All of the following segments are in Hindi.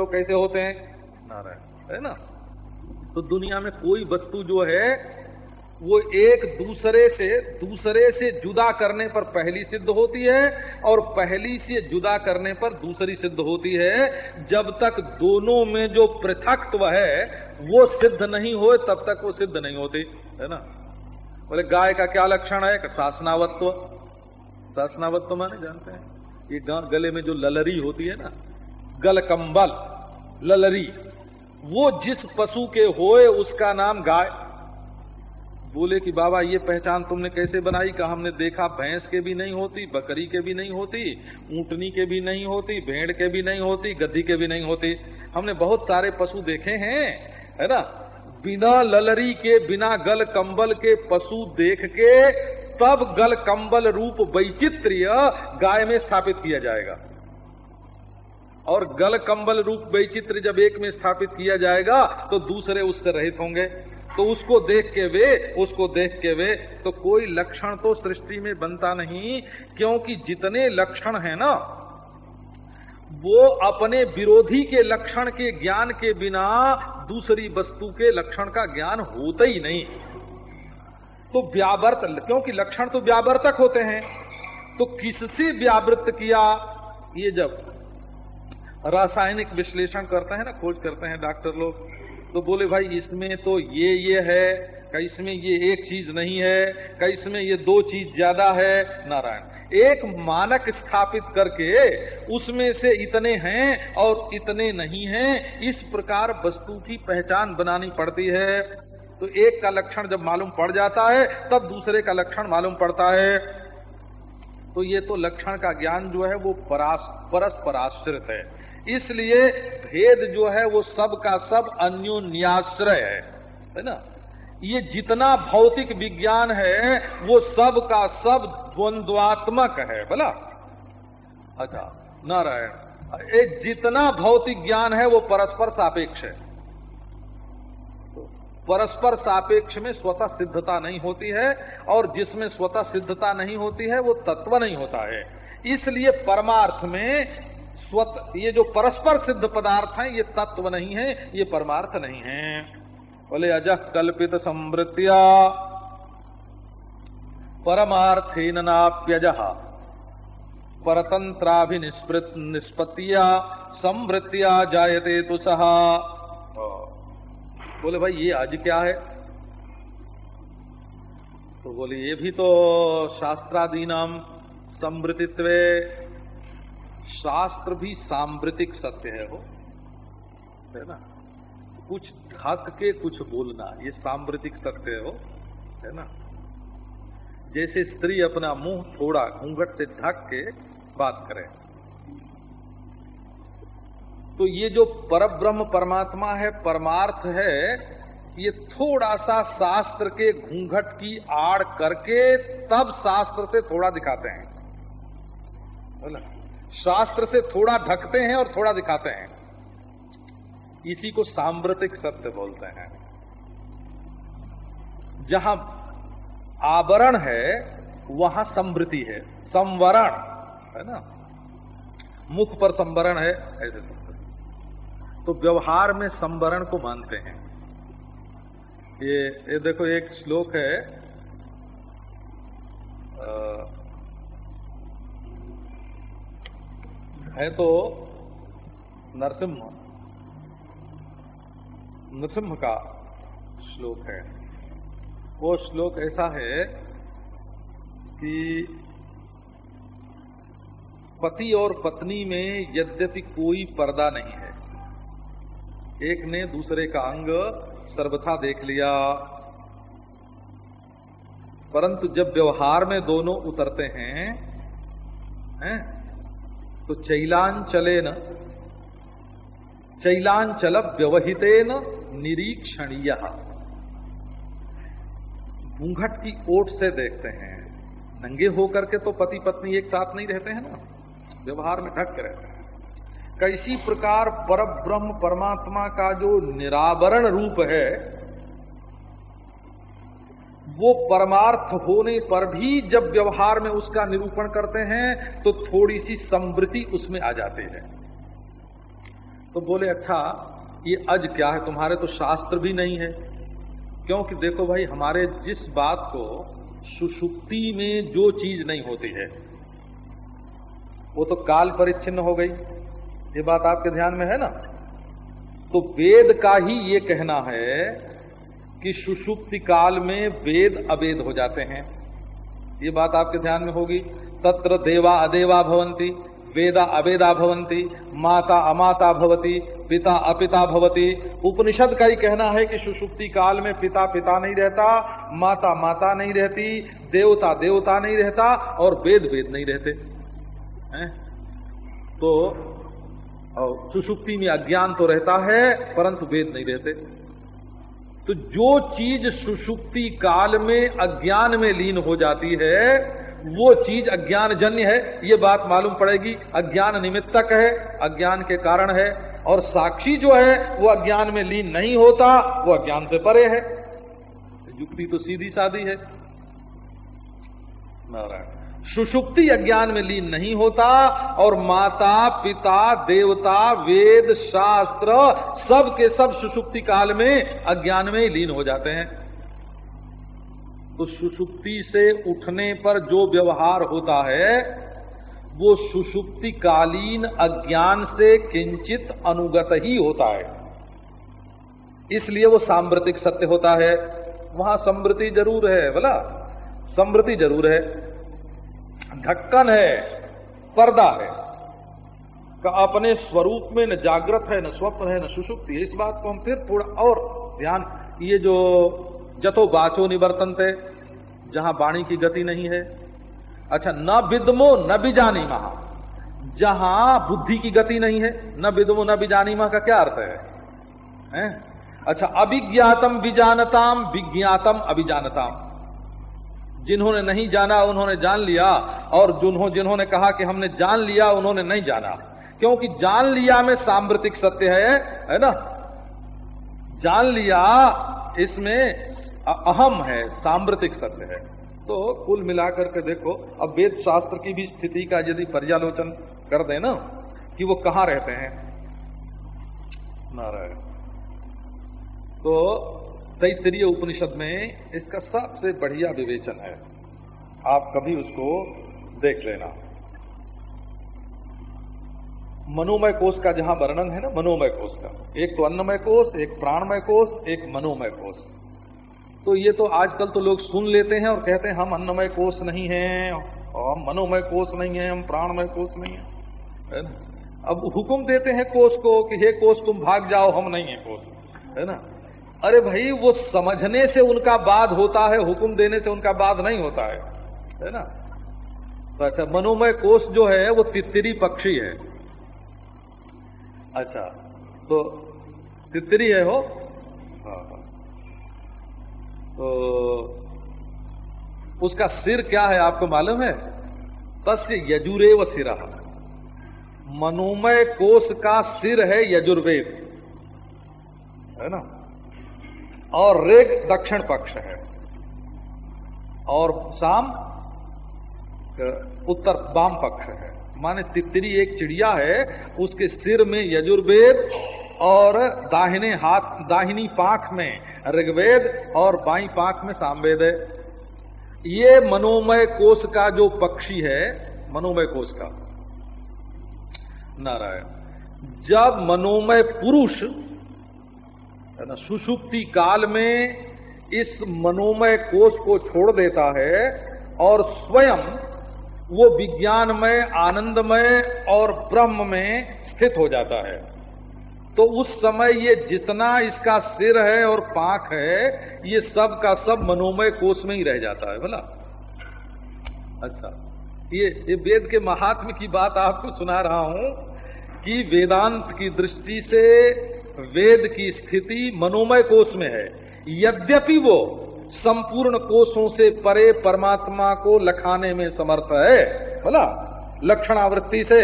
तो कैसे होते हैं? नारायण। है ना? तो दुनिया में कोई वस्तु जो है वो एक दूसरे से दूसरे से जुदा करने पर पहली सिद्ध होती है और पहली से जुदा करने पर दूसरी सिद्ध होती है। जब तक दोनों में जो पृथकत्व है वो सिद्ध नहीं हो तब तक वो सिद्ध नहीं होती। है ना? बोले गाय का क्या लक्षण है? शासनावत्व। शासनावत्व माने जानते हैं? ये गले में जो ललरी होती है ना गल कंबल ललरी, वो जिस पशु के होए उसका नाम गाय। बोले कि बाबा, ये पहचान तुमने कैसे बनाई? कहा, हमने देखा भैंस के भी नहीं होती, बकरी के भी नहीं होती, ऊंटनी के भी नहीं होती, भेड़ के भी नहीं होती गद्दी के भी नहीं होती। हमने बहुत सारे पशु देखे हैं, है ना? बिना ललरी के, बिना गल कंबल के पशु देख के, तब गल कंबल रूप वैचित्र्य गाय में स्थापित किया जाएगा। और गल कंबल रूप वैचित्र जब एक में स्थापित किया जाएगा तो दूसरे उससे रहित होंगे। तो उसको देख के वे, उसको देख के वे। तो कोई लक्षण तो सृष्टि में बनता नहीं, क्योंकि जितने लक्षण है ना, वो अपने विरोधी के लक्षण के ज्ञान के बिना दूसरी वस्तु के लक्षण का ज्ञान होता ही नहीं। तो व्यावर्त, क्योंकि लक्षण तो व्यावर्तक होते हैं तो किससे व्यावृत किया? ये जब रासायनिक विश्लेषण करते हैं ना, खोज करते हैं डॉक्टर लोग। तो बोले, भाई, इसमें तो ये ये है कई इसमें ये एक चीज़ नहीं है कई इसमें ये दो चीज़ ज़्यादा है। नारायण, एक मानक स्थापित करके उसमें से इतने हैं और इतने नहीं हैं, इस प्रकार वस्तु की पहचान बनानी पड़ती है। तो एक का लक्षण जब मालूम पड़ जाता है, तब दूसरे का लक्षण मालूम पड़ता है। तो ये तो लक्षण का ज्ञान जो है, वो परास, परस्पराश्रित है। इसलिए भेद जो है वो सब का सब अन्योन्याश्रय है। है ना? ये जितना भौतिक विज्ञान है, वो सब का सब द्वंद्वात्मक है, बोला? अच्छा नारायण एक जितना भौतिक ज्ञान है, वो परस्पर सापेक्ष है। तो परस्पर सापेक्ष में स्वतः सिद्धता नहीं होती है, और जिसमें स्वतः सिद्धता नहीं होती है, वो तत्व नहीं होता है। इसलिए परमार्थ में स्वत, ये जो परस्पर सिद्ध पदार्थ हैं, ये तत्व नहीं है, ये परमार्थ नहीं है। बोले अजह कल्पित समृत्या परमार्थेन नाप्यज। परतंत्राभिनिष्पृत निष्पत्तिया समृत्या जायते तो सहा बोले, भाई, ये आज क्या है? तो बोले, ये भी तो शास्त्रादी नाम समृतित्व शास्त्र भी सांवृतिक सत्य है हो है ना? कुछ ढक के कुछ बोलना, ये सांवृतिक सत्य है हो है ना? जैसे स्त्री अपना मुँह थोड़ा घूंघट से ढक के बात करे। तो ये जो परब्रह्म परमात्मा है, परमार्थ है, ये थोड़ा सा शास्त्र के घूंघट की आड़ करके तब शास्त्र से थोड़ा दिखाते हैं। बोला शास्त्र से थोड़ा ढकते हैं और थोड़ा दिखाते हैं। इसी को सांप्रतिक सत्य बोलते हैं। जहाँ आवरण है वहाँ समृति है। संवरण है ना? मुख पर संवरण है ऐसे तो व्यवहार में संवरण को मानते हैं। ये ये देखो एक श्लोक है आ, है तो नरसिंह नरसिंह का श्लोक है। वो श्लोक ऐसा है कि पति और पत्नी में यद्यपि कोई पर्दा नहीं है। एक ने दूसरे का अंग सर्वथा देख लिया, परंतु जब व्यवहार में दोनों उतरते हैं हैं तो चैलांचले न चैलांचल व्यवहिते न निरीक्षणीय। घूंघट की ओट से देखते हैं। नंगे होकर के तो पति पत्नी एक साथ नहीं रहते हैं ना। व्यवहार में ढक के रहते हैं। कैसी प्रकार पर ब्रह्म परमात्मा का जो निरावरण रूप है वो परमार्थ होने पर भी जब व्यवहार में उसका निरूपण करते हैं तो थोड़ी सी समृद्धि उसमें आ जाती है। तो बोले अच्छा ये अज क्या है? तुम्हारे तो शास्त्र भी नहीं है। क्योंकि देखो भाई, हमारे जिस बात को सुषुप्ति में जो चीज़ नहीं होती है, वो तो काल परिच्छिन्न हो गई। ये बात आपके ध्यान में है ना? तो वेद का ही ये कहना है कि सुषुप्ति काल में वेद अवेद हो जाते हैं। ये बात आपके ध्यान में होगी। तत्र देवा अदेवा भवंती वेदा अवेदा भवंती माता अमाता भवती, पिता अपिता भवती। उपनिषद का ही कहना है कि सुषुप्ति काल में पिता पिता नहीं रहता, माता माता नहीं रहती, देवता देवता नहीं रहता और वेद वेद नहीं रहते। हैं? तो सुषुप्ति में अज्ञान तो रहता है, परंतु वेद नहीं रहते। तो जो चीज़ सुषुप्ति काल में अज्ञान में लीन हो जाती है, वो चीज़ अज्ञान जन्य है, ये बात मालूम पड़ेगी। अज्ञान निमित्तक है, अज्ञान के कारण है, और साक्षी जो है, वो अज्ञान में लीन नहीं होता, वो अज्ञान से परे है। युक्ति तो सीधी सादी है। नारायण। सुषुप्ति अज्ञान में लीन नहीं होता और माता, पिता, देवता, वेद, शास्त्र, सब के सब सुषुप्ति काल में अज्ञान में ही लीन हो जाते हैं। तो सुषुप्ति से उठने पर जो व्यवहार होता है, वो सुषुप्ति कालीन अज्ञान से किंचित अनुगत ही होता है। इसलिए वो सांवृतिक सत्य होता है। वहाँ समृति ज़रूर है बोला समृति ज़रूर है। ढक्कन है पर्दा है। का अपने स्वरूप में न जागृत है न स्वप्न है न सुषुप्ति है। इस बात को हम फिर थोड़ा और ध्यान ये जो जतो बाचो निवर्तन थे जहाँ वाणी की गति नहीं है। अच्छा न विदमो न बिजानी महा। जहाँ बुद्धि की गति नहीं है न विदमो न बिजानी महा का क्या अर्थ है, है? अच्छा अभिज्ञातम विजानताम विज्ञातम अभिजानताम। जिन्होंने नहीं जाना, उन्होंने जान लिया। और जिन्हों, जिन्होंने कहा कि हमने जान लिया, उन्होंने नहीं जाना। क्योंकि जान लिया में सांप्रतिक सत्य है है ना? जान लिया इसमें अहम है, सांप्रतिक सत्य है। तो कुल मिलाकर के देखो, अब वेद शास्त्र की भी स्थिति का यदि पर्यालोचन कर दे ना, कि वो कहाँ रहते हैं? नारायण। तो तैतरीय उपनिषद में इसका सबसे बढ़िया विवेचन है। आप कभी उसको देख लेना। मनोमय कोष का जहाँ वर्णन है ना, मनोमय कोष का। एक तो अन्नमय कोष, एक प्राणमय कोष, एक मनोमय कोष। तो ये तो आजकल तो लोग सुन लेते हैं और कहते हैं, हम अन्नमय कोष नहीं हैं और हम मनोमय कोष नहीं है, हम प्राणमय कोष नहीं है। है ना? अब हुक्म देते हैं कोष को कि, हे कोष, तुम भाग जाओ, हम नहीं है कोष। है ना? अरे भाई वो समझने से उनका बाद होता है हुक्म देने से उनका बाद नहीं होता है। है ना? तो अच्छा मनोमय कोष जो है वो तितरी पक्षी है। अच्छा तो तितरी है हो हाँ, हाँ। तो उसका सिर क्या है आपको मालूम है? तस्य यजुरे व सिरा। मनोमय कोष का सिर है यजुर्वेद। है ना? और रेग दक्षिण पक्ष है। और शाम उत्तर वाम पक्ष है। माने तितरी एक चिड़िया है, उसके सिर में यजुर्वेद और दाहिने हाथ, दाहिनी पाख में ऋग्वेद और बाई पाख में सामवेद है। ये मनोमय कोष का जो पक्षी है, मनोमय कोष का। नारायण, जब मनोमय पुरुष है ना सुषुप्ति काल में इस मनोमय कोष को छोड़ देता है और स्वयं वो विज्ञानमय, आनंदमय और ब्रह्म में स्थित हो जाता है। तो उस समय ये जितना इसका सिर है और पाख है, ये सब का सब मनोमय कोष में ही रह जाता है, बोला? अच्छा ये ये वेद के महात्म की बात आपको सुना रहा हूँ कि वेदांत की दृष्टि से वेद की स्थिति मनोमय कोष में है। यद्यपि वो संपूर्ण कोषों से परे परमात्मा को लखाने में समर्थ है बोला लक्षणावृत्ति से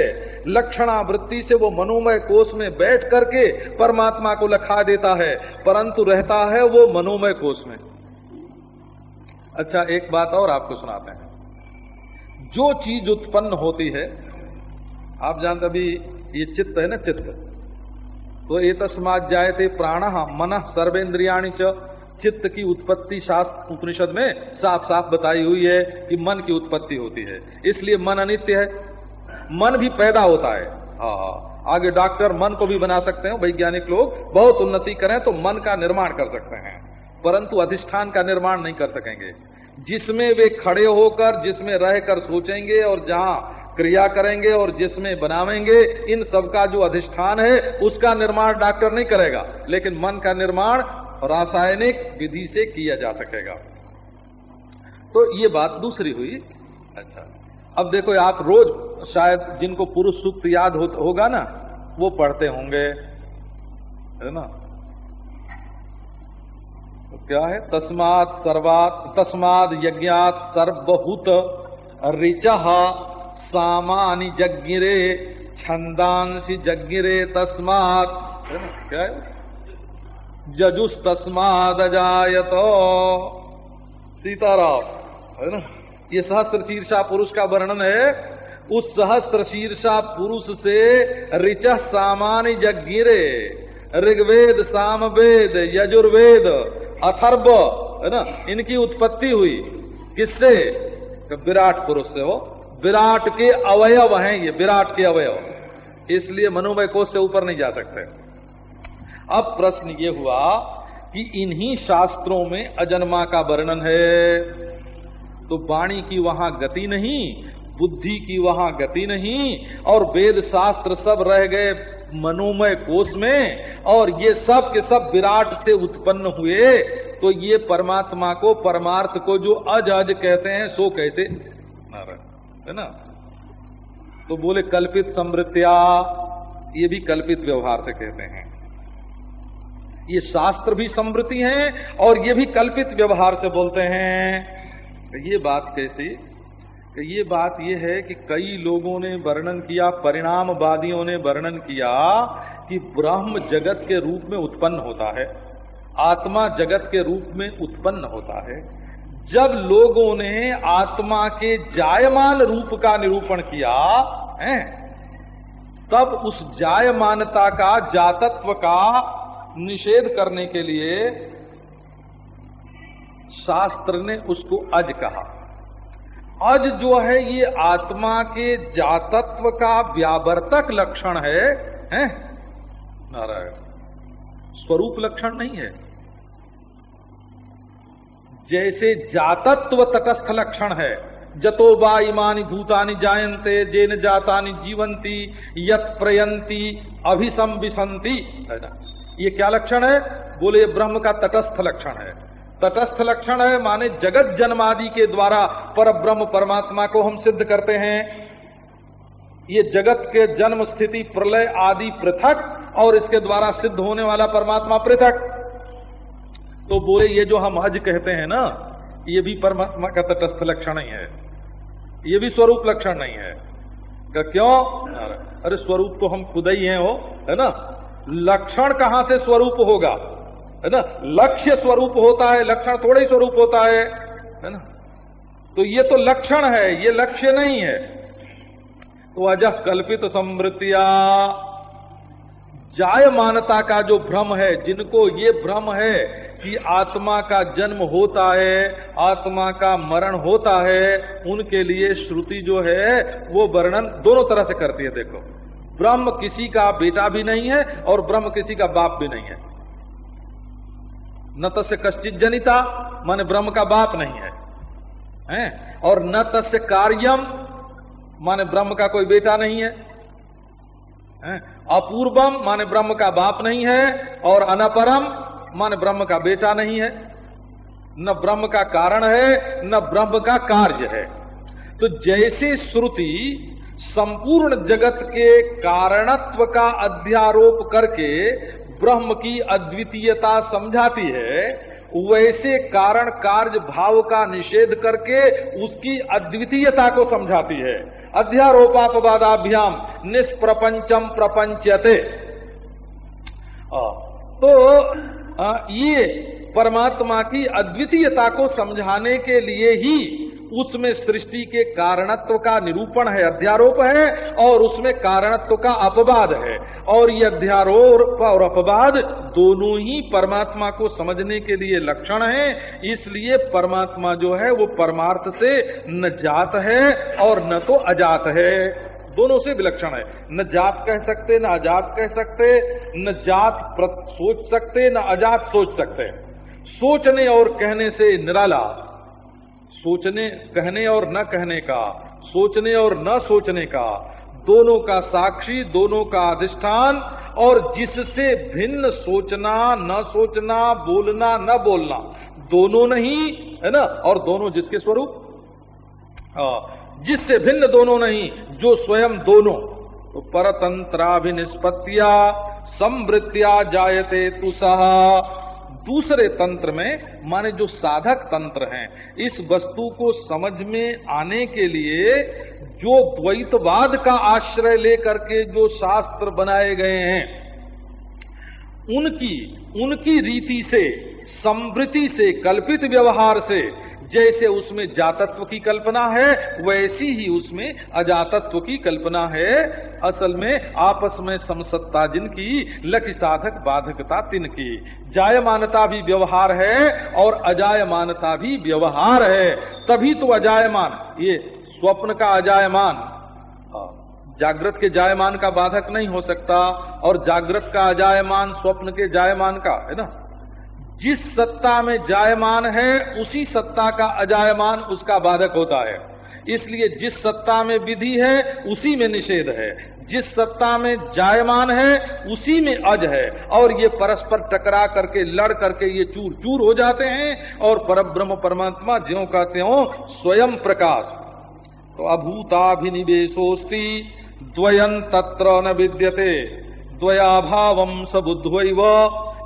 लक्षणावृत्ति से वो मनोमय कोष में बैठ करके परमात्मा को लखा देता है, परंतु रहता है वो मनोमय कोष में। अच्छा एक बात और आपको सुनाते हैं। जो चीज़ उत्पन्न होती है, आप जानते अभी ये चित्त है ना, चित्त। तो ये तस्मात जायते प्राण मन सर्वेन्द्रियाणी चित्त की उत्पत्ति शास्त्र उपनिषद में साफ़ साफ़ बताई हुई है कि मन की उत्पत्ति होती है। इसलिए मन अनित्य है। मन भी पैदा होता है। हाँ हाँ। आगे डॉक्टर मन को भी बना सकते हैं वैज्ञानिक लोग बहुत उन्नति करें तो मन का निर्माण कर सकते हैं। परंतु अधिष्ठान का निर्माण नहीं कर सकेंगे। जिसमें वे खड़े होकर, जिसमें रहकर सोचेंगे और जहाँ क्रिया करेंगे और जिसमें बनावेंगे इन सबका जो अधिष्ठान है उसका निर्माण डॉक्टर नहीं करेगा। लेकिन मन का निर्माण रासायनिक विधि से किया जा सकेगा। तो ये बात दूसरी हुई। अच्छा। अब देखो आप रोज शायद जिनको पुरुष सूक्त याद हो, होगा ना वो पढ़ते होंगे। है ना? तो क्या है? तस्मात सर्वात तस्माद यज्ञात सर्वभूत ऋच सामानि जगिरे छंदांसी जगिरे तस्मात। जजुस तस्माद अजायत। सीताराम, है ना? ये सहस्त्र शीर्षा पुरुष का वर्णन है। उस सहस्त्र शीर्षा पुरुष से ऋच सामान्य जगिरे ऋग्वेद, सामवेद, यजुर्वेद, अथर्व, है ना? इनकी उत्पत्ति हुई। किससे? विराट पुरुष से हो। विराट के अवयव हैं ये, विराट के अवयव। इसलिए मनोमय कोष से ऊपर नहीं जा सकते। अब प्रश्न ये हुआ कि इन्हीं शास्त्रों में अजन्मा का वर्णन है। तो वाणी की वहाँ गति नहीं, बुद्धि की वहाँ गति नहीं, और वेद शास्त्र सब रह गए मनोमय कोष में, और ये सब के सब विराट से उत्पन्न हुए तो ये परमात्मा को, परमार्थ को जो अज अज कहते हैं, सो कैसे? है ना? तो बोले, कल्पित समृत्या, ये भी कल्पित व्यवहार से कहते हैं। ये शास्त्र भी समृद्धि हैं और ये भी कल्पित व्यवहार से बोलते हैं। ये बात कैसी? ये बात ये है कि कई लोगों ने वर्णन किया, परिणामवादियों ने वर्णन किया कि ब्रह्म जगत के रूप में उत्पन्न होता है। आत्मा जगत के रूप में उत्पन्न होता है। जब लोगों ने आत्मा के जायमान रूप का निरूपण किया, है, तब उस जायमानता का, जातत्व का निषेध करने के लिए शास्त्र ने उसको अज कहा अज जो है, ये आत्मा के जातत्व का व्यावर्तक लक्षण है, हैं? नारायण, स्वरूप लक्षण नहीं है जैसे जातत्व तटस्थ लक्षण है। जतो बा इमानी भूतानि जायन्ते, जेन जातानि जीवंती यत प्रयंती अभिसंबिसंती है ना ये क्या लक्षण है? बोले, ब्रह्म का तटस्थ लक्षण है। तटस्थ लक्षण है, माने जगत जन्मादि के द्वारा पर ब्रह्म परमात्मा को हम सिद्ध करते हैं। ये जगत के जन्म स्थिति, प्रलय आदि पृथक और इसके द्वारा सिद्ध होने वाला परमात्मा पृथक। तो बोले ये जो हम हज कहते हैं ना, ये भी परमात्मा का तटस्थ लक्षण ही है। ये भी स्वरूप लक्षण नहीं है। क्यों? अरे स्वरूप तो हम खुद ही हैं, हो, है ना? लक्षण कहाँ से स्वरूप होगा? है ना? लक्ष्य स्वरूप होता है, लक्षण थोड़े ही स्वरूप होता है है ना? तो ये तो लक्षण है, ये लक्ष्य नहीं है। तो अजह कल्पित समृतिया जायमानता का जो भ्रम है, जिनको ये भ्रम है कि आत्मा का जन्म होता है, आत्मा का मरण होता है, उनके लिए श्रुति जो है, वो वर्णन दोनों तरह से करती है, देखो ब्रह्म किसी का बेटा भी नहीं है और ब्रह्म किसी का बाप भी नहीं है न तस्य कश्चित जनिता, माने ब्रह्म का बाप नहीं है हैं? और न तस्य कार्यम, माने ब्रह्म का कोई बेटा नहीं है? अपूर्वम, माने ब्रह्म का बाप नहीं है, और अनपरम, माने ब्रह्म का बेटा नहीं है। न ब्रह्म का कारण है, न ब्रह्म का कार्य है। तो जैसे श्रुति संपूर्ण जगत के कारणत्व का अध्यारोप करके ब्रह्म की अद्वितीयता समझाती है वैसे कारण कार्य भाव का निषेध करके उसकी अद्वितीयता को समझाती है। अध्यारोपापवादाभ्याम निष्प्रपंचम प्रपंचते तो ये परमात्मा की अद्वितीयता को समझाने के लिए ही उसमें सृष्टि के कारणत्व का निरूपण है, अध्यारोप है, और उसमें कारणत्व का अपवाद है। और ये अध्यारोप और अपवाद दोनों ही परमात्मा को समझने के लिए लक्षण है, इसलिए परमात्मा जो है, वो परमार्थ से न जात है और न तो अजात है। दोनों से विलक्षण है। न जात कह सकते, न अजात कह सकते, न जात सोच सकते, न अजात सोच सकते। सोचने और कहने से निराला सोचने, कहने और न कहने का, सोचने और न सोचने का, दोनों का साक्षी, दोनों का अधिष्ठान, और जिससे भिन्न सोचना, न सोचना, बोलना, न बोलना, दोनों नहीं, है ना? और दोनों जिसके स्वरूप? जिससे भिन्न दोनों नहीं, जो स्वयं दोनों। तो परतंत्राभिनिष्पत्तिया समृत्या जायते तुसह दूसरे तंत्र में, माने जो साधक तंत्र हैं, इस वस्तु को समझ में आने के लिए जो द्वैतवाद का आश्रय लेकर के जो शास्त्र बनाए गए हैं, उनकी उनकी रीति से समृति से, कल्पित व्यवहार से जैसे उसमें जातत्व की कल्पना है, वैसी ही उसमें अजातत्व की कल्पना है। असल में आपस में समसत्ता जिनकी लकी साधक बाधकता तिनकी। जायमानता भी व्यवहार है और अजायमानता भी व्यवहार है। तभी तो अजायमान, ये स्वप्न का अजायमान। जागृत के जायमान का बाधक नहीं हो सकता और जागृत का अजायमान, स्वप्न के जायमान का, है ना? जिस सत्ता में जायमान है, उसी सत्ता का अजायमान उसका बाधक होता है। इसलिए जिस सत्ता में विधि है, उसी में निषेध है। जिस सत्ता में जायमान है, उसी में अज है। और ये परस्पर टकरा करके, लड़ करके ये चूर चूर हो जाते हैं और परब्रह्म परमात्मा ज्यो कहते हो स्वयं प्रकाश। तो अभूताभिनिवेशोस्ती द्वयं तत्र न विद्यते। द्वयाभावम सबुद्वैव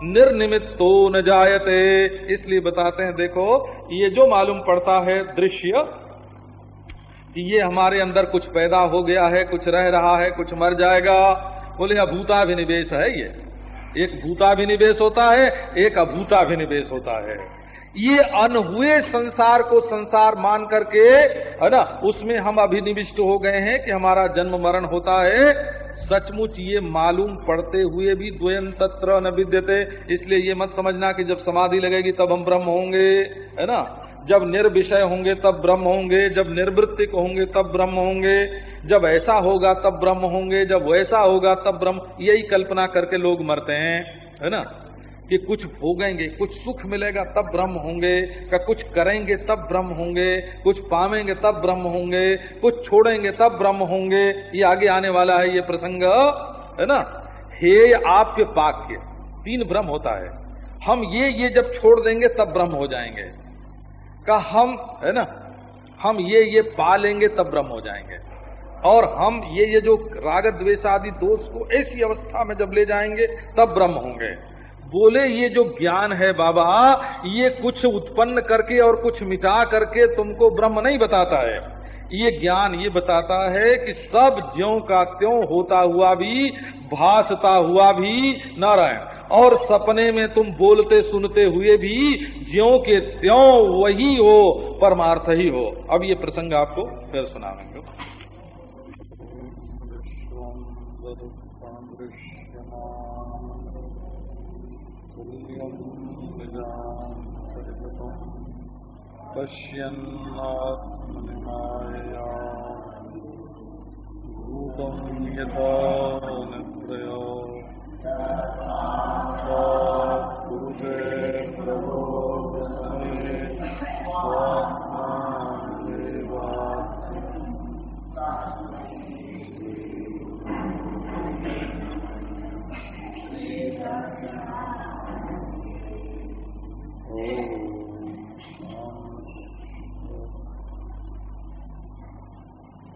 निर्निमित्तो न जायते। इसलिए बताते हैं, देखो, ये जो मालूम पड़ता है दृश्य, कि ये हमारे अंदर कुछ पैदा हो गया है, कुछ रह रहा है, कुछ मर जाएगा। बोले अभूताभिनिवेश है ये। एक भूताभिनिवेश होता है, एक अभूताभिनिवेश होता है। ये अनहुए संसार को संसार मान करके, है ना, उसमें हम अभिनिविष्ट हो गए हैं कि हमारा जन्म मरण होता है। सचमुच ये मालूम पड़ते हुए भी द्वयन तत्र न विद्यते। इसलिए ये मत समझना कि जब समाधि लगेगी तब हम ब्रह्म होंगे, है ना? जब निर्विषय होंगे तब ब्रह्म होंगे, जब निर्वृत्तिक होंगे तब ब्रह्म होंगे, जब ऐसा होगा तब ब्रह्म होंगे, जब वैसा होगा तब ब्रह्म। यही कल्पना करके लोग मरते हैं, है ना? कि कुछ भोगेंगे, कुछ सुख मिलेगा, तब ब्रह्म होंगे। का कुछ करेंगे, तब ब्रह्म होंगे। कुछ पावेंगे, तब ब्रह्म होंगे। कुछ छोड़ेंगे, तब ब्रह्म होंगे। ये आगे आने वाला है ये प्रसंग, है ना? हे आपके पाक्य। तीन ब्रह्म होता है। हम ये ये जब छोड़ देंगे, तब ब्रह्म हो जाएँगे। का हम, है ना? हम ये ये पा लेंगे, तब ब्रह्म हो जाएँगे। और हम ये ये जो राग द्वेष आदि दोष को ऐसी अवस्था में जब ले जाएँगे, तब ब्रह्म होंगे। बोले, ये जो ज्ञान है बाबा, ये कुछ उत्पन्न करके और कुछ मिटा करके तुमको ब्रह्म नहीं बताता है। ये ज्ञान ये बताता है कि सब ज्यो का त्यों होता हुआ भी, भासता हुआ भी नारायण। और सपने में तुम बोलते सुनते हुए भी, ज्यो के त्यों वही हो, परमार्थ ही हो। अब ये प्रसंग आपको फिर सुनाएँगे। पश्यन्नात्मनिमायया भूतं यथा निद्रया कुरुते प्रभो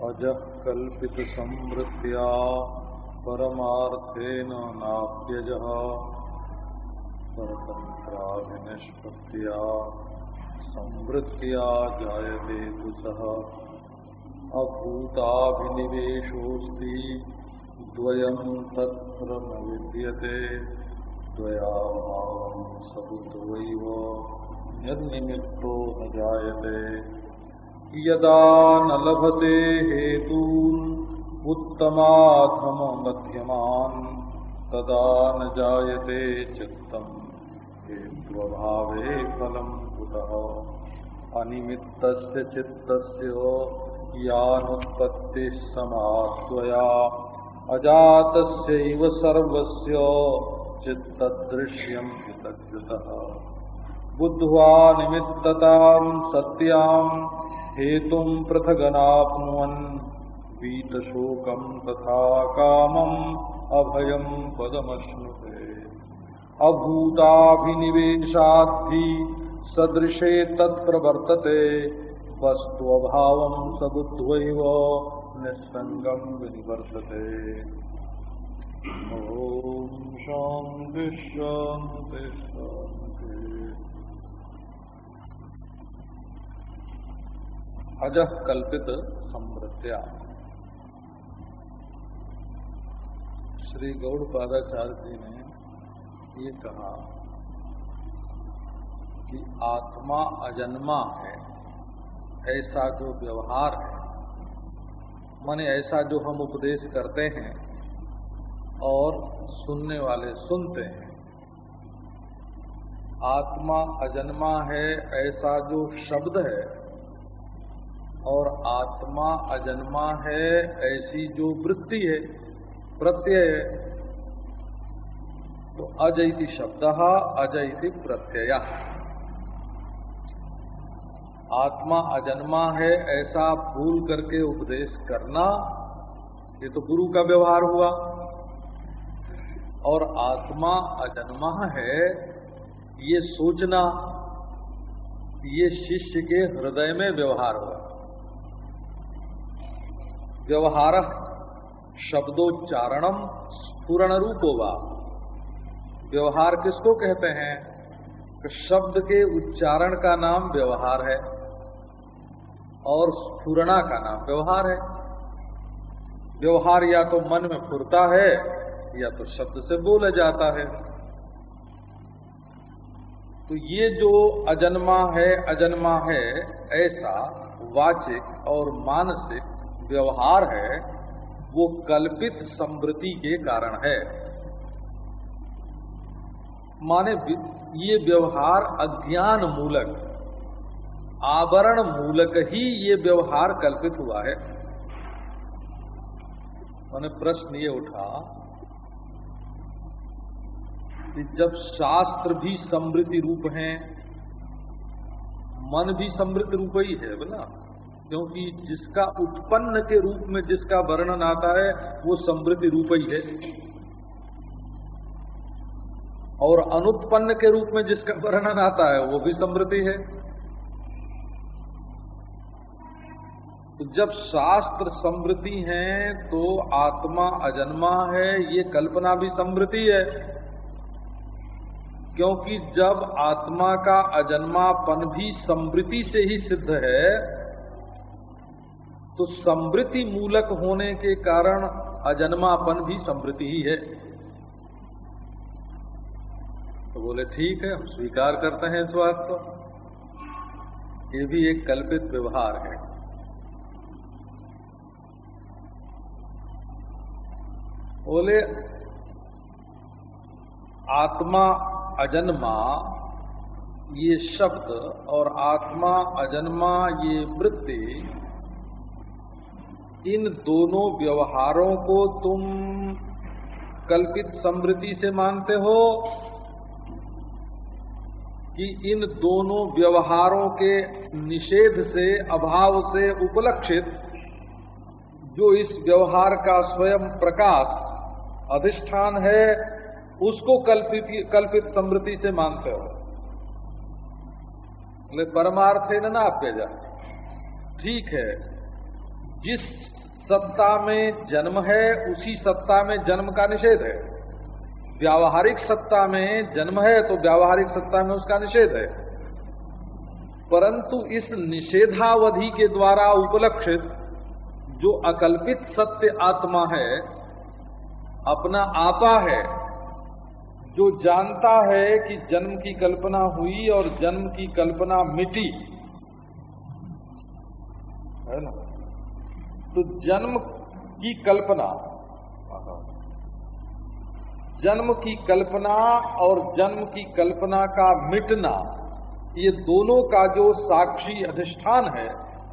अजः संवृत्तिया परमार्थेन नाप्यजः परतन्त्राभिनिष्पत्तिया संवृत्तिया जायते कुशः अभूताभिनिवेशोऽस्ति, द्वयं तत्र न विद्यते द्वयाभावं सबुद्वैव निर्निमित्तो न जायते। यदा न लभते हेतून् उत्तमाधम मध्यमान्, तदा न जायते चित्तम्। हेत्वभावे फलम् कुतः? अनिमित्तस्य चित्तस्य यानुत्पत्तिः समात्वया सर्वस्य चित्तदृश्यम् बुद्ध्वा निमित्तताम् सत्याम् हेतुम् पृथगनाप्नुवन्। वीतशोकम् तथा कामम् अभयम् पदमश्नुते। अभूताभिनिवेशाद्धि सदृशे तत्प्रवर्तते। वस्त्वभावम् सबुद्ध्वैव निस्सङ्गम् विनिवर्तते। ॐ शान्ति शान्ति शान्ति अजः कल्पित समृत्या श्री गौड़पादाचार्य जी ने ये कहा कि आत्मा अजन्मा है, ऐसा जो व्यवहार है, माने ऐसा जो हम उपदेश करते हैं और सुनने वाले सुनते हैं। आत्मा अजन्मा है, ऐसा जो शब्द है और आत्मा अजन्मा है, ऐसी जो वृत्ति है, प्रत्यय है तो अजयति शब्द अजयति प्रत्यय। आत्मा अजन्मा है, ऐसा भूल करके उपदेश करना, ये तो गुरु का व्यवहार हुआ। और आत्मा अजन्मा है, ये सोचना, ये शिष्य के हृदय में व्यवहार हुआ। व्यवहार शब्दोच्चारणम स्फुरण रूपोवा व्यवहार किसको कहते हैं? कि शब्द के उच्चारण का नाम व्यवहार है और स्फुरणा का नाम व्यवहार है। व्यवहार या तो मन में फुरता है, या तो शब्द से बोला जाता है। तो ये जो अजन्मा है अजन्मा है, ऐसा वाचिक और मानसिक व्यवहार है, वो कल्पित समृद्धि के कारण है। माने ये व्यवहार अज्ञान मूलक, आवरण मूलक ही ये व्यवहार कल्पित हुआ है। मैंने प्रश्न ये उठा कि जब शास्त्र भी समृद्धि रूप हैं, मन भी समृद्ध रूप ही है, बोला। क्योंकि जिसका उत्पन्न के रूप में जिसका वर्णन आता है, वो समृद्धि रूप ही है। और अनुत्पन्न के रूप में जिसका वर्णन आता है, वो भी समृद्धि है। तो जब शास्त्र समृद्धि है तो आत्मा अजन्मा है, ये कल्पना भी समृद्धि है। क्योंकि जब आत्मा का अजन्मापन भी समृद्धि से ही सिद्ध है तो समृद्धि मूलक होने के कारण अजन्मापन भी समृद्धि ही है। तो बोले, ठीक है, हम स्वीकार करते हैं इस बात को। ये भी एक कल्पित व्यवहार है। बोले, आत्मा अजन्मा, ये शब्द, और आत्मा अजन्मा, ये वृत्ति इन दोनों व्यवहारों को तुम कल्पित समृद्धि से मानते हो कि इन दोनों व्यवहारों के निषेध से, अभाव से उपलक्षित जो इस व्यवहार का स्वयं प्रकाश, अधिष्ठान है, उसको कल्पित कल्पित समृद्धि से मानते हो। बोले, परमार्थ है ना आपके जा ठीक है, जिस सत्ता में जन्म है, उसी सत्ता में जन्म का निषेध है। व्यावहारिक सत्ता में जन्म है तो व्यावहारिक सत्ता में उसका निषेध है। परंतु इस निषेधावधि के द्वारा उपलक्षित जो अकल्पित सत्य आत्मा है, अपना आपा है, जो जानता है कि जन्म की कल्पना हुई और जन्म की कल्पना मिटी। है ना? तो जन्म की कल्पना, जन्म की कल्पना और जन्म की कल्पना का मिटना, ये दोनों का जो साक्षी अधिष्ठान है,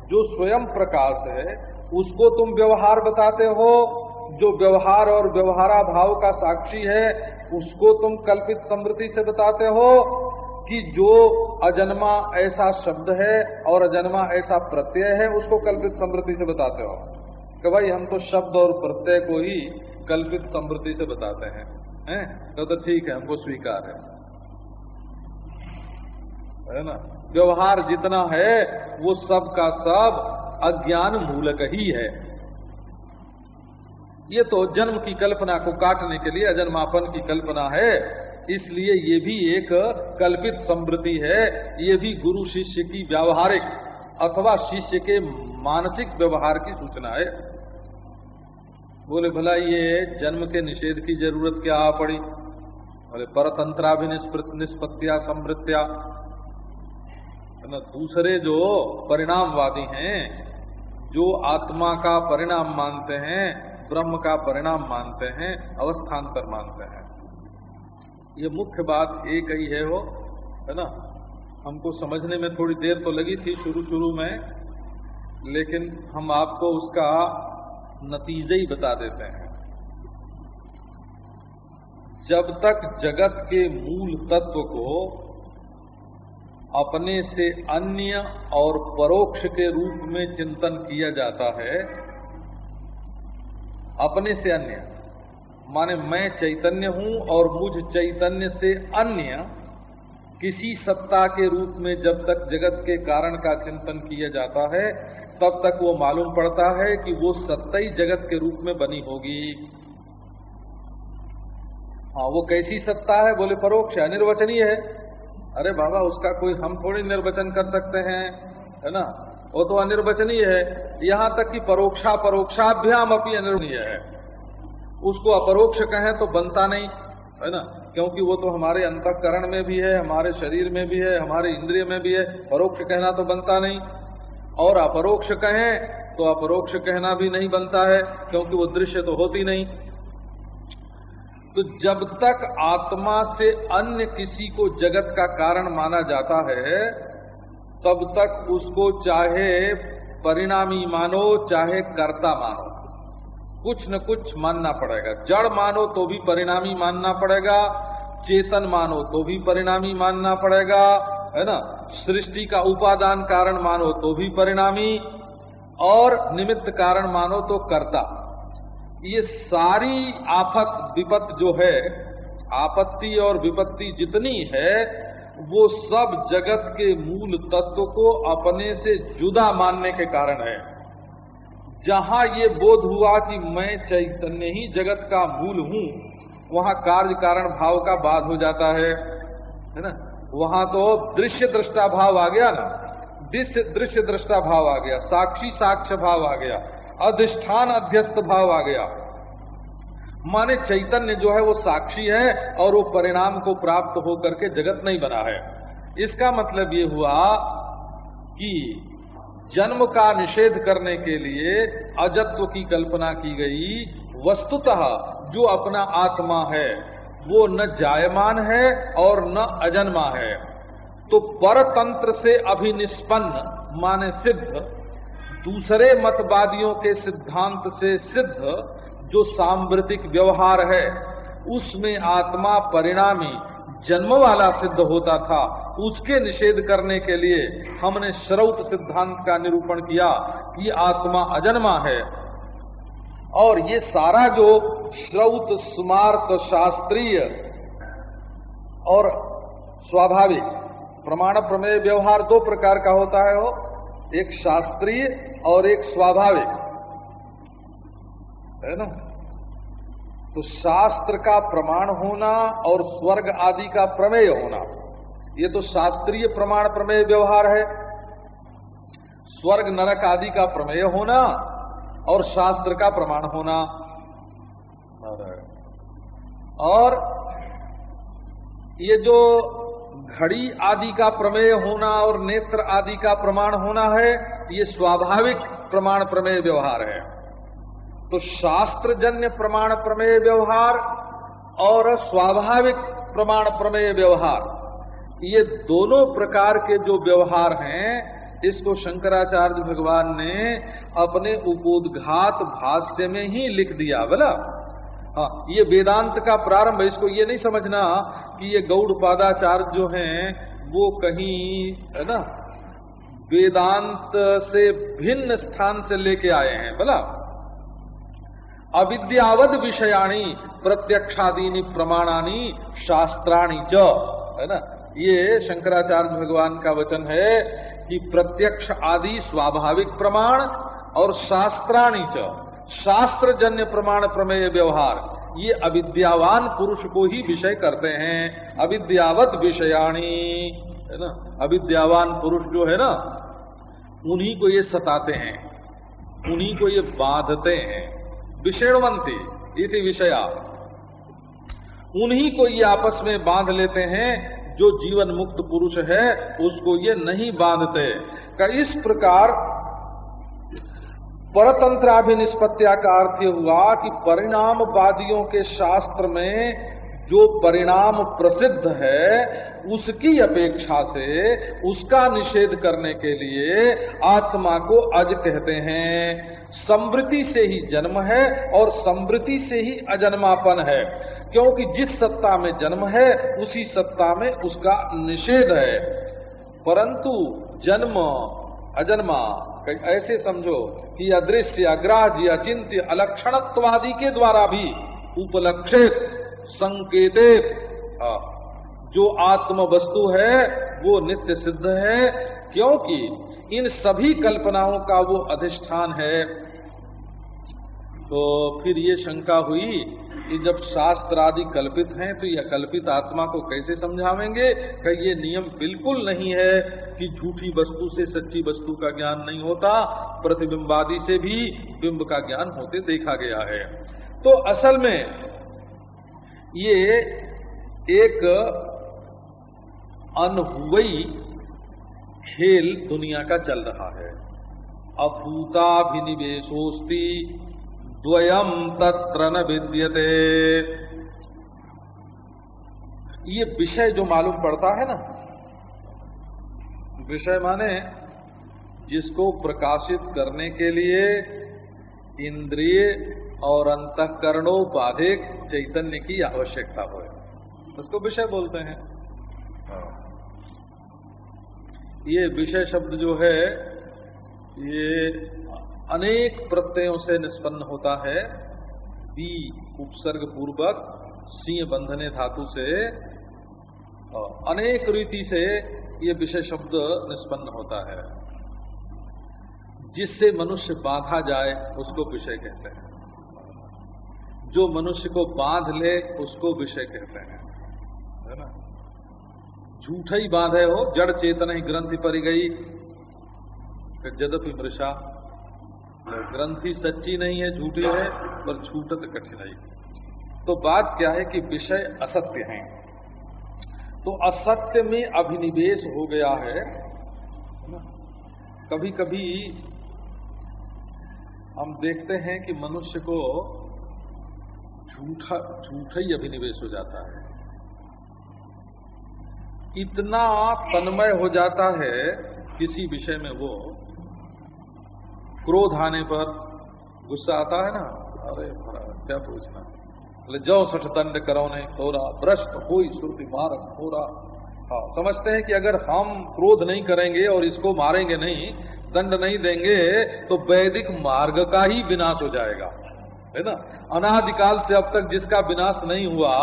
जो स्वयं प्रकाश है, उसको तुम व्यवहार बताते हो। जो व्यवहार और व्यवहारा भाव का साक्षी है, उसको तुम कल्पित समृद्धि से बताते हो। कि जो अजन्मा ऐसा शब्द है और अजन्मा ऐसा प्रत्यय है उसको कल्पित समृद्धि से बताते हो। कि भाई हम तो शब्द और प्रत्यय को ही कल्पित समृद्धि से बताते हैं। हैं? तो, तो ठीक है हमको स्वीकार है। है ना? व्यवहार जितना है वो सब का सब अज्ञान मूलक ही है। ये तो जन्म की कल्पना को काटने के लिए अजन्मापन की कल्पना है। इसलिए ये भी एक कल्पित समृद्धि है। ये भी गुरु शिष्य की व्यावहारिक अथवा शिष्य के मानसिक व्यवहार की सूचना है। बोले, भला ये जन्म के निषेध की ज़रूरत क्या आ पड़ी? बोले परतंत्राभिनिष्पत्तिया समृत्या न, दूसरे जो परिणामवादी हैं, जो आत्मा का परिणाम मानते हैं, ब्रह्म का परिणाम मानते हैं अवस्थान पर मानते हैं। ये मुख्य बात एक ही है वो, है ना? हमको समझने में थोड़ी देर तो लगी थी शुरू शुरू में, लेकिन हम आपको उसका नतीजे ही बता देते हैं। जब तक जगत के मूल तत्व को अपने से अन्य और परोक्ष के रूप में चिंतन किया जाता है, अपने से अन्य माने मैं चैतन्य हूँ और मुझ चैतन्य से अन्य किसी सत्ता के रूप में जब तक जगत के कारण का चिंतन किया जाता है, तब तक वो मालूम पड़ता है कि वो सत्ता ही जगत के रूप में बनी होगी। हाँ वो कैसी सत्ता है? बोले, परोक्ष अनिर्वचनीय है। अरे बाबा, उसका कोई हम थोड़ी निर्वचन कर सकते हैं, है ना? वो तो अनिर्वचनीय है। यहाँ तक कि परोक्षा, परोक्षाभ्याम अपनी अनिर्वचनीय है। उसको अपरोक्ष कहें तो बनता नहीं, है ना? क्योंकि वो तो हमारे अंतकरण में भी है, हमारे शरीर में भी है, हमारे इंद्रिय में भी है, परोक्ष कहना तो बनता नहीं। और अपरोक्ष कहें तो अपरोक्ष कहना भी नहीं बनता है, क्योंकि वो दृश्य तो होती नहीं। तो जब तक आत्मा से अन्य किसी को जगत का कारण माना जाता है, तब तक उसको चाहे परिणामी मानो, चाहे कर्ता मानो। कुछ न कुछ मानना पड़ेगा। जड़ मानो तो भी परिणामी मानना पड़ेगा, चेतन मानो तो भी परिणामी मानना पड़ेगा, है ना? सृष्टि का उपादान कारण मानो तो भी परिणामी, और निमित्त कारण मानो तो कर्ता। ये सारी आफत, विपत जो है, आपत्ति और विपत्ति जितनी है, वो सब जगत के मूल तत्व को अपने से जुदा मानने के कारण है। जहाँ ये बोध हुआ कि मैं चैतन्य ही जगत का मूल हूँ, वहाँ कार्य कारण भाव का बाध हो जाता है। है ना? वहाँ तो दृश्य दृष्टा भाव आ गया ना? दृश्य दृश्य दृष्टा भाव आ गया, साक्षी साक्ष्य भाव आ गया, अधिष्ठान अध्यस्त भाव आ गया। माने चैतन्य जो है वो साक्षी है और वो परिणाम को प्राप्त होकर के जगत नहीं बना है। इसका मतलब ये हुआ कि जन्म का निषेध करने के लिए अजत्व की कल्पना की गई। वस्तुतः जो अपना आत्मा है, वो न जायमान है और न अजन्मा है। तो परतंत्र से अभिनिष्पन्न माने सिद्ध, दूसरे मतवादियों के सिद्धांत से सिद्ध जो सांवृतिक व्यवहार है, उसमें आत्मा परिणामी जन्म वाला सिद्ध होता था। उसके निषेध करने के लिए हमने श्रौत सिद्धांत का निरूपण किया कि आत्मा अजन्मा है। और ये सारा जो श्रौत, स्मार्त, शास्त्रीय और स्वाभाविक, प्रमाण प्रमेय व्यवहार दो प्रकार का होता है वो, एक शास्त्रीय और एक स्वाभाविक। है ना? तो शास्त्र का प्रमाण होना और स्वर्ग आदि का प्रमेय होना। ये तो शास्त्रीय प्रमाण प्रमेय व्यवहार है। स्वर्ग नरक आदि का प्रमेय होना और शास्त्र का प्रमाण होना। और ये जो घड़ी आदि का प्रमेय होना और नेत्र आदि का प्रमाण होना है, ये स्वाभाविक प्रमाण प्रमेय व्यवहार है। तो शास्त्र जन्य प्रमाण प्रमेय व्यवहार और स्वाभाविक प्रमाण प्रमेय व्यवहार, ये दोनों प्रकार के जो व्यवहार हैं, इसको शंकराचार्य भगवान ने अपने उपोदघात भाष्य में ही लिख दिया, बोला? हाँ ये वेदांत का प्रारंभ इसको ये नहीं समझना कि ये गौड़ पादाचार्य जो हैं, वो कहीं, है ना, वेदांत से भिन्न स्थान से लेके आए हैं, बोला? अविद्यावद विषयाणी, प्रत्यक्षादीनी प्रमाणानी, शास्त्राणी च। है ना? ये शंकराचार्य भगवान का वचन है कि प्रत्यक्ष आदि स्वाभाविक प्रमाण और शास्त्राणी च। शास्त्र जन्य प्रमाण प्रमेय व्यवहार, ये अविद्यावान पुरुष को ही विषय करते हैं। अविद्यावत विषयाणी, है ना? अविद्यावान पुरुष जो है ना, उन्हीं को ये सताते हैं, उन्हीं को ये बांधते हैं। विषयवंती इति विषया। उन्हीं को ये आपस में बाँध लेते हैं, जो जीवन मुक्त पुरुष है, उसको ये नहीं बांधते। का इस प्रकार परतंत्राभिनिष्पत्तिया का अर्थ हुआ कि परिणाम वादियों के शास्त्र में जो परिणाम प्रसिद्ध है, उसकी अपेक्षा से उसका निषेध करने के लिए आत्मा को अज कहते हैं। समृद्धि से ही जन्म है और समृद्धि से ही अजन्मापन है। क्योंकि जिस सत्ता में जन्म है, उसी सत्ता में उसका निषेध है। परंतु जन्म, अजन्मा, ऐसे समझो कि अदृश्य अग्राह्य अचिंत्य, अलक्षणत्वादि के द्वारा भी उपलक्षित संकेते। जो आत्म वस्तु है, वो नित्य सिद्ध है, क्योंकि इन सभी कल्पनाओं का वो अधिष्ठान है। तो फिर ये शंका हुई कि जब शास्त्र आदि कल्पित हैं तो यह कल्पित आत्मा को कैसे समझावेंगे? कि ये नियम बिल्कुल नहीं है कि झूठी वस्तु से सच्ची वस्तु का ज्ञान नहीं होता, प्रतिबिंबादि से भी बिंब का ज्ञान होते देखा गया है। तो असल में ये एक अनहुई खेल दुनिया का चल रहा है। अभूताभिनिवेशोस्ती द्वयम तत्र न विद्यते। ये विषय जो मालूम पड़ता है ना, विषय माने जिसको प्रकाशित करने के लिए इंद्रिय और अंतकरणोपाधिक चैतन्य की आवश्यकता हो। उसको विषय बोलते हैं। ये विषय शब्द जो है ये अनेक प्रत्ययों से निष्पन्न होता है। बी उपसर्ग पूर्वक सिंह बंधने धातु से अनेक रीति से ये विषय शब्द निष्पन्न होता है। जिससे मनुष्य बांधा जाए उसको विषय कहते हैं। जो मनुष्य को बाँध ले, उसको विषय कहते हैं। है ना? झूठा ही बांधे हो जड़ चेतन ही ग्रंथि पर गई। जदपि मृषा ग्रंथि सच्ची नहीं है, झूठी है, पर छूटत कठिनाई तो बात क्या है कि विषय असत्य हैं। तो असत्य में अभिनिवेश हो गया है कभी कभी हम देखते हैं कि मनुष्य को झूठा झूठा ही अभिनिवेश हो जाता है। इतना तन्मय हो जाता है किसी विषय में वो, क्रोध आने पर गुस्सा आता है ना, अरे भरा क्या पूछना। बोले जो सठ दंड करो नहीं थोड़ा भ्रष्ट हो श्रुति मारक थोड़ा हाँ समझते हैं कि अगर हम क्रोध नहीं करेंगे और इसको मारेंगे नहीं, दंड नहीं देंगे तो वैदिक मार्ग का ही विनाश हो जाएगा। है ना? अनादिकाल से अब तक जिसका विनाश नहीं हुआ,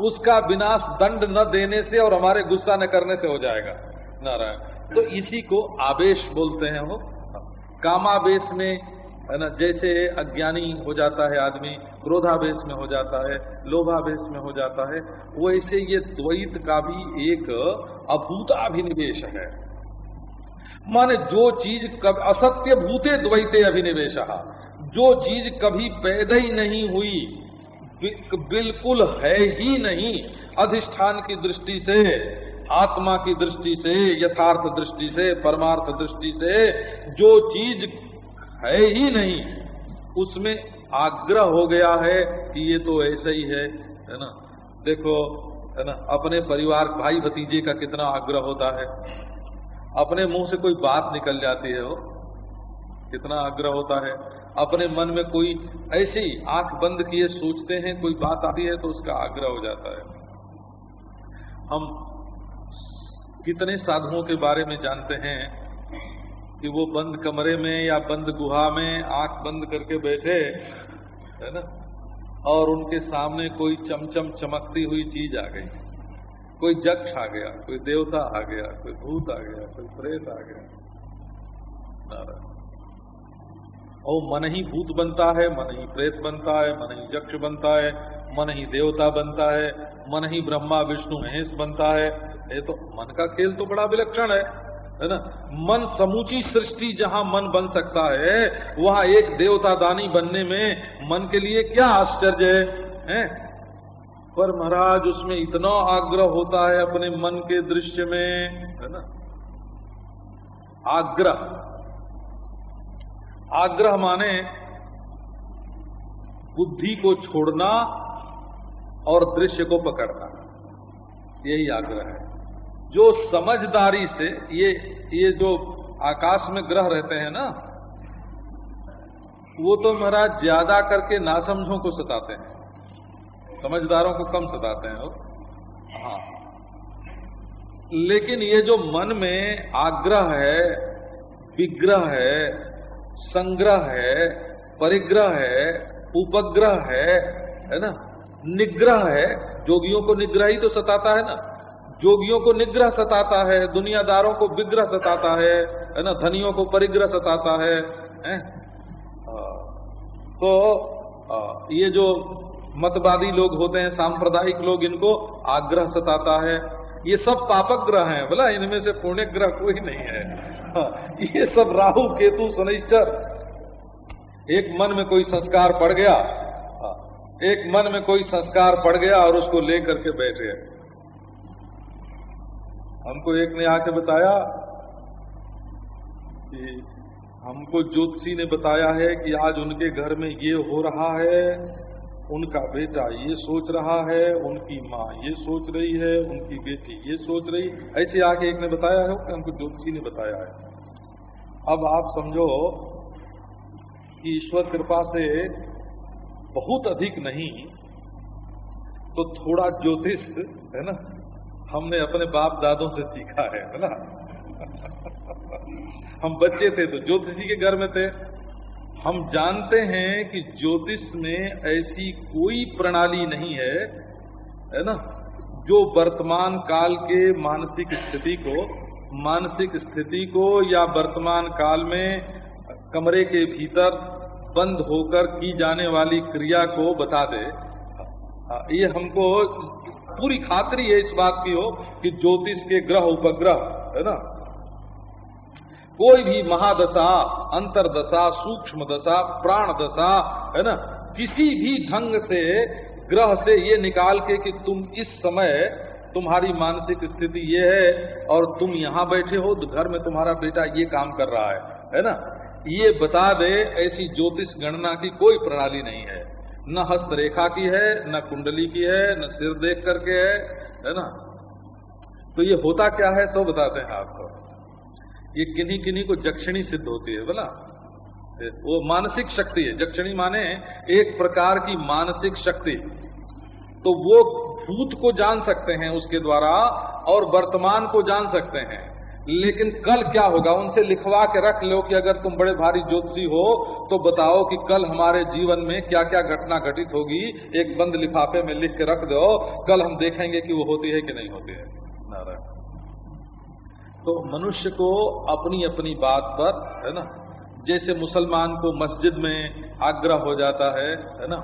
उसका विनाश दंड न देने से और हमारे गुस्सा न करने से हो जाएगा, नारायण। तो इसी को आवेश बोलते हैं वो कामावेश में, है ना, जैसे अज्ञानी हो जाता है आदमी, क्रोधावेश में हो जाता है, लोभावेश में हो जाता है, वैसे ये द्वैत का भी एक अभूताभिनिवेश है। माने जो चीज़ कब असत्य भूते द्वैते अभिनिवेश। जो चीज़ कभी पैदा ही नहीं हुई बिल्कुल है ही नहीं, अधिष्ठान की दृष्टि से, आत्मा की दृष्टि से, यथार्थ दृष्टि से, परमार्थ दृष्टि से, जो चीज़ है ही नहीं, उसमें आग्रह हो गया है कि ये तो ऐसा ही है है ना? देखो, है ना, अपने परिवार, भाई भतीजे का कितना आग्रह होता है। अपने मुँह से कोई बात निकल जाती है वो कितना आग्रह होता है? अपने मन में कोई ऐसी आँख बंद किए सोचते हैं, कोई बात आती है तो उसका आग्रह हो जाता है। हम कितने साधुओं के बारे में जानते हैं कि वो बंद कमरे में या बंद गुहा में आँख बंद करके बैठे, है ना? और उनके सामने कोई चमचम चमकती हुई चीज़ आ गई। कोई जक्ष आ गया, कोई देवता आ गया, कोई भूत आ गया, कोई प्रेत आ गया। और मन ही भूत बनता है मन ही प्रेत बनता है मन ही जक्ष बनता है मन ही देवता बनता है मन ही ब्रह्मा विष्णु महेश बनता है। ये तो मन का खेल तो बड़ा विलक्षण है है ना? मन समूची सृष्टि जहाँ मन बन सकता है वहाँ एक देवता दानी बनने में मन के लिए क्या आश्चर्य है, है? पर महाराज उसमें इतना आग्रह होता है अपने मन के दृश्य में है ना? आग्रह। आग्रह माने, बुद्धि को छोड़ना और दृश्य को पकड़ना। यही आग्रह है। जो समझदारी से, ये ये जो आकाश में ग्रह रहते हैं ना, वो तो महाराज ज़्यादा करके नासमझों को सताते हैं। समझदारों को कम सताते हैं वो। हाँ। लेकिन ये जो मन में आग्रह है, विग्रह है संग्रह है परिग्रह है उपग्रह है है ना? निग्रह है। जोगियों को निग्रह ही तो सताता है ना? जोगियों को निग्रह सताता है दुनियादारों को विग्रह सताता है है ना? धनियों को परिग्रह सताता है, है? तो ये जो मतवादी लोग होते हैं सांप्रदायिक लोग इनको आग्रह सताता है। ये सब पापक ग्रह हैं। बोला इनमें से पुण्य ग्रह कोई नहीं है। ये सब राहु, केतु, शनिश्चर। एक मन में कोई संस्कार पड़ गया एक मन में कोई संस्कार पड़ गया और उसको लेकर के बैठे हमको एक ने आके बताया कि हमको ज्योतिषी ने बताया है कि आज उनके घर में ये हो रहा है उनका बेटा ये सोच रहा है, उनकी माँ ये सोच रही है, उनकी बेटी ये सोच रही। ऐसे आके एक ने बताया है हमको ज्योतिषी ने बताया है। अब आप समझो कि ईश्वर कृपा से बहुत अधिक नहीं तो थोड़ा ज्योतिष, है ना, हमने अपने बाप दादों से सीखा है ना? हम बच्चे थे तो ज्योतिषी के घर में थे हम जानते हैं कि ज्योतिष में ऐसी कोई प्रणाली नहीं है है ना, जो वर्तमान काल के मानसिक स्थिति को, मानसिक स्थिति को या वर्तमान काल में कमरे के भीतर बंद होकर की जाने वाली क्रिया को बता दे। ये हमको पूरी खातरी है इस बात की हो कि ज्योतिष के ग्रह उपग्रह, है ना कोई भी महादशा, अंतरदशा सूक्ष्म दशा प्राण दशा है ना, किसी भी ढंग से, ग्रह से ये निकाल के कि तुम इस समय, तुम्हारी मानसिक स्थिति ये है और तुम यहाँ बैठे हो तो घर में तुम्हारा बेटा ये काम कर रहा है है ना? ये बता दे, ऐसी ज्योतिष गणना की कोई प्रणाली नहीं है। न हस्तरेखा की है, न कुंडली की है, न सिर देख करके है है ना? तो ये होता क्या है, सो बताते हैं आपको। ये किन्हीं किन्हीं को जक्षिणी सिद्ध होती है, बोला? वो मानसिक शक्ति है। जक्षिणी माने एक प्रकार की मानसिक शक्ति। तो वो भूत को जान सकते हैं उसके द्वारा और वर्तमान को जान सकते हैं। लेकिन कल क्या होगा? उनसे लिखवा के रख लो कि अगर तुम बड़े भारी ज्योतिषी हो तो बताओ कि कल हमारे जीवन में क्या क्या घटना घटित होगी। एक बंद लिफाफे में लिख के रख दो। कल हम देखेंगे कि वो होती है कि नहीं होती है। नारायण। तो मनुष्य को अपनी अपनी बात पर, है ना? जैसे मुसलमान को मस्जिद में आग्रह हो जाता है है ना?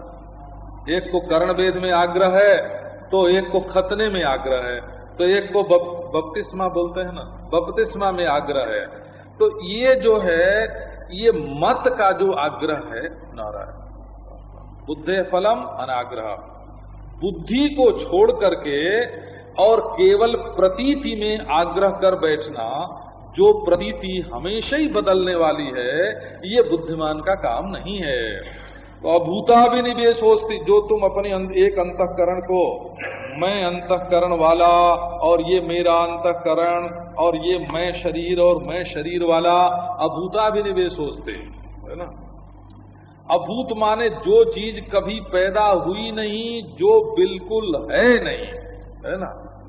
एक को कर्ण वेद में आग्रह है तो एक को खतने में आग्रह है। तो एक को बपतिस्मा बोलते हैं ना? बपतिस्मा में आग्रह है। तो ये जो है, ये मत का जो आग्रह है, नारायण, बुद्धे फलम अनाग्रह। बुद्धि को छोड़ करके और केवल प्रतीति में आग्रह कर बैठना, जो प्रतीति हमेशा ही बदलने वाली है, ये बुद्धिमान का काम नहीं है। तो अभूता भी निवेश होती जो तुम अपने एक अंतकरण को, मैं अंतकरण वाला, और ये मेरा अंतकरण, और ये मैं शरीर, और मैं शरीर वाला अभूता भी निवेश होते है ना? अभूत माने जो चीज़ कभी पैदा हुई नहीं, जो बिल्कुल है नहीं। है ना?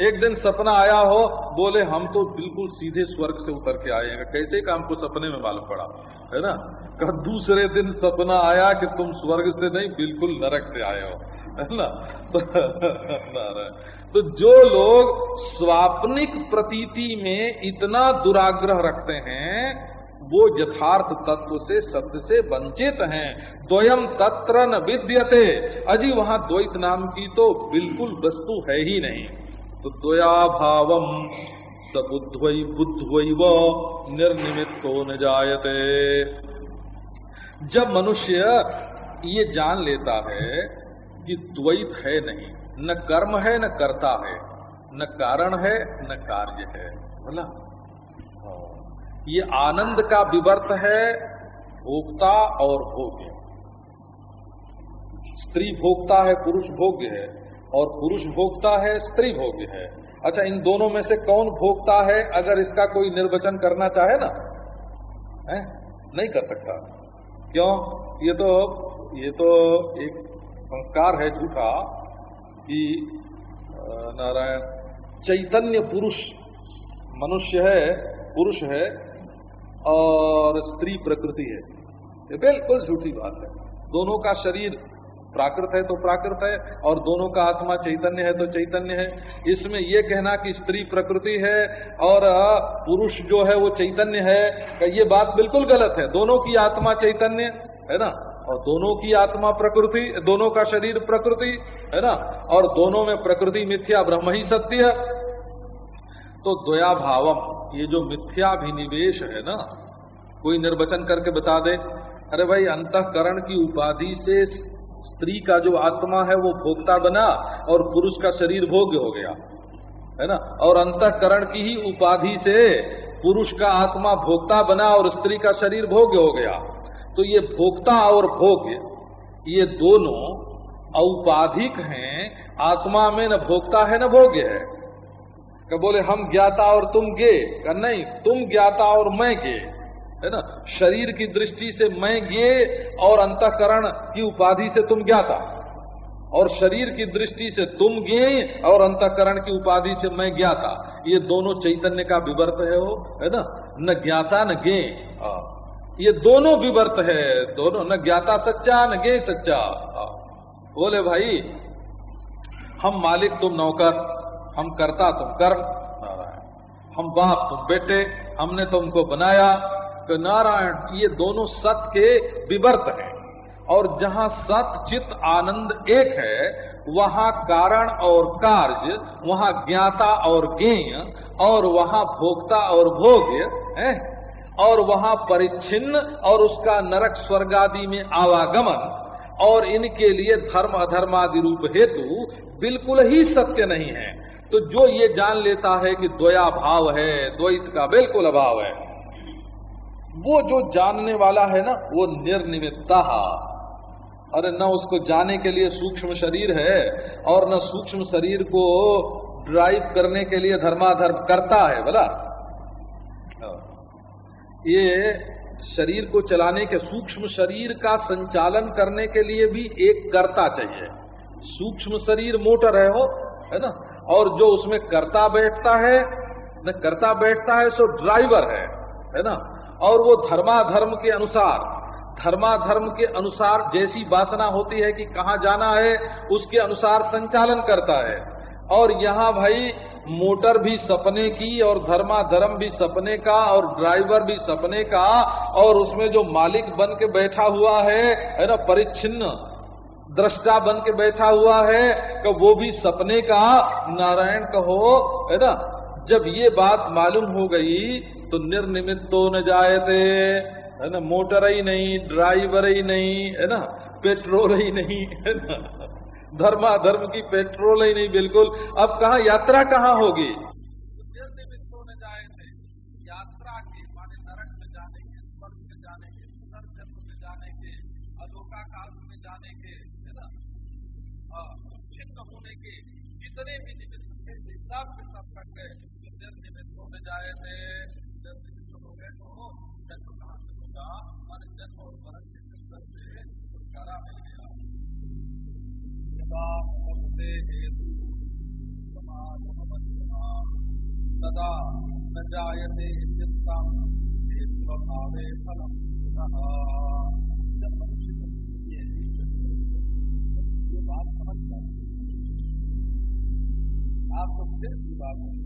एक दिन सपना आया हो, बोले, हम तो बिल्कुल सीधे स्वर्ग से उतर के आए हैं। कैसे काम को सपने में मालूम पड़ा, है ना? कल दूसरे दिन सपना आया कि तुम स्वर्ग से नहीं, बिल्कुल नरक से आए हो। है ना? तो जो लोग स्वाप्निक प्रतीति में इतना दुराग्रह रखते हैं वो यथार्थ तत्व से, सत्य से वंचित हैं। द्वयम तत्र न विद्यते। अजी वहाँ द्वैत नाम की तो बिल्कुल वस्तु है ही नहीं। तो द्वया द्वयाभावम सबुद्वई बुद्वैव निर्निमित्तो न जायते। जब मनुष्य ये जान लेता है कि द्वैत है नहीं, न कर्म है, न कर्ता है, न कारण है, न कार्य है बोला ये आनंद का विवर्त है, भोक्ता और भोग्य। स्त्री भोक्ता है, पुरुष भोग्य है, और पुरुष भोगता है, स्त्री भोग्य है। अच्छा इन दोनों में से कौन भोगता है, अगर इसका कोई निर्वचन करना चाहे ना? है? नहीं कर सकता। क्यों? ये तो ये तो एक संस्कार है झूठा कि नारायण, चैतन्य पुरुष मनुष्य है, पुरुष है और स्त्री प्रकृति है। ये बिल्कुल झूठी बात है। दोनों का शरीर प्राकृत है तो प्राकृत है, और दोनों का आत्मा चैतन्य है तो चैतन्य है। इसमें यह कहना कि स्त्री प्रकृति है और पुरुष जो है वो चैतन्य है ये बात बिल्कुल गलत है। दोनों की आत्मा चैतन्य, है ना? और दोनों की आत्मा प्रकृति, दोनों का शरीर प्रकृति, है ना? और दोनों में प्रकृति मिथ्या ब्रह्म ही सत्य है। तो द्वया भावम, ये जो मिथ्याभिनिवेश है ना, कोई निर्वचन करके बता दे, अरे भाई अंतकरण की उपाधि से स्त्री का जो आत्मा है वो भोक्ता बना और पुरुष का शरीर भोग्य हो गया, है ना? और अंतकरण की ही उपाधि से पुरुष का आत्मा भोक्ता बना और स्त्री का शरीर भोग्य हो गया। तो ये भोक्ता और भोग्य, ये दोनों औपाधिक हैं, आत्मा में न भोक्ता है न भोग्य है। क्या बोले, हम ज्ञाता और तुम गे। का नहीं, तुम ज्ञाता और मैं गे। है ना? शरीर की दृष्टि से मैं गे और अंतकरण की उपाधि से तुम ज्ञाता। और शरीर की दृष्टि से तुम गे और अंतकरण की उपाधि से मैं ज्ञाता। ये दोनों चैतन्य का विवर्त है वो, है ना? न ज्ञाता, न गे। ये दोनों विवर्त है, दोनों। न ज्ञाता सच्चा, न गे सच्चा। बोले, भाई, हम मालिक तुम नौकर। हम करता तुम कर हम बाप तुम बेटे, हमने तुमको बनाया। तो नारायण, ये दोनों सत के विवर्त हैं। और जहाँ सत, चित, आनंद एक है, वहाँ कारण और कार्य, वहाँ ज्ञाता और ज्ञेय, और वहाँ भोक्ता और भोग्य, है। और वहाँ परिच्छिन्न और उसका नरक स्वर्ग आदि में आवागमन, और इनके लिए धर्म अधर्म आदि रूप हेतु बिल्कुल ही सत्य नहीं है। तो जो ये जान लेता है कि द्वया भाव है, द्वैत का बिल्कुल अभाव है, वो जो जानने वाला है ना, वो निर्निमित्ता अरे न उसको जाने के लिए सूक्ष्म शरीर है, और न सूक्ष्म शरीर को ड्राइव करने के लिए धर्माधर्म करता है, बोला? ये शरीर को चलाने के, सूक्ष्म शरीर का संचालन करने के लिए भी एक कर्ता चाहिए। सूक्ष्म शरीर मोटर है हो है ना? और जो उसमें करता बैठता है, न करता बैठता है, सो ड्राइवर है है ना? और वो धर्माधर्म के अनुसार, धर्माधर्म के अनुसार जैसी वासना होती है कि कहाँ जाना है, उसके अनुसार संचालन करता है। और यहाँ भाई, मोटर भी सपने की और धर्माधर्म भी सपने का और ड्राइवर भी सपने का और उसमें जो मालिक बन के बैठा हुआ है है ना, परिच्छिन्न दृष्टा बन के बैठा हुआ है, कि वो भी सपने का नारायण कहो है ना? जब ये बात मालूम हो गई तो निर्निमित्तो न जायते, है ना? मोटर ही नहीं, ड्राइवर ही नहीं, है ना? पेट्रोल ही नहीं, है ना? धर्मा धर्म की पेट्रोल ही नहीं, बिल्कुल। अब कहा, यात्रा कहाँ होगी? बात